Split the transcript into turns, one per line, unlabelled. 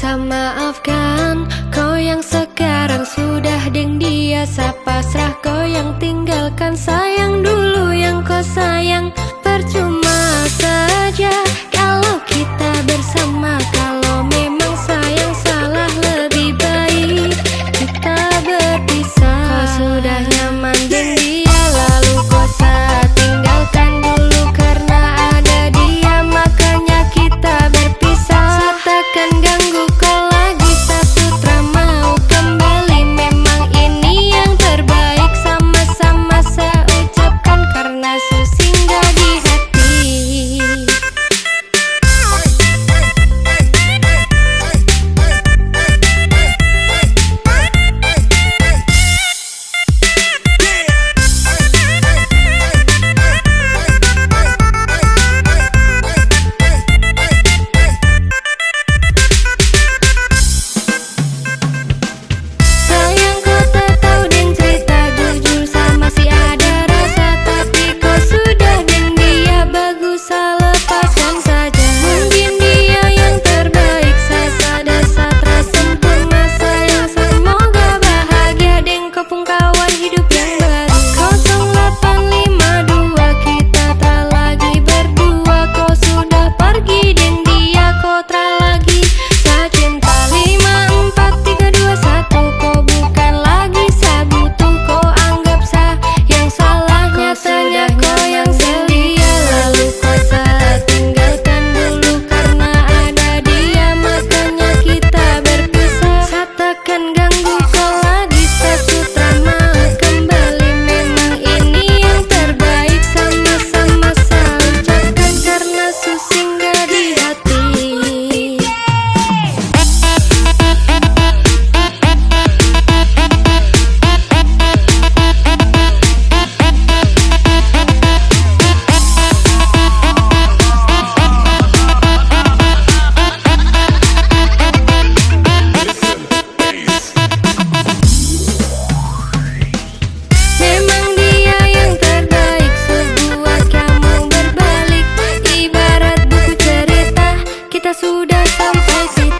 bisa maafkan Kau yang sekarang sudah deng biasa. Pasrah Kau yang tinggalkan sayang dulu yang kau sayang. Percuma saja kalau kita bersama. Kalau memang sayang salah lebih baik Kita berpisah. Kau sudah someplace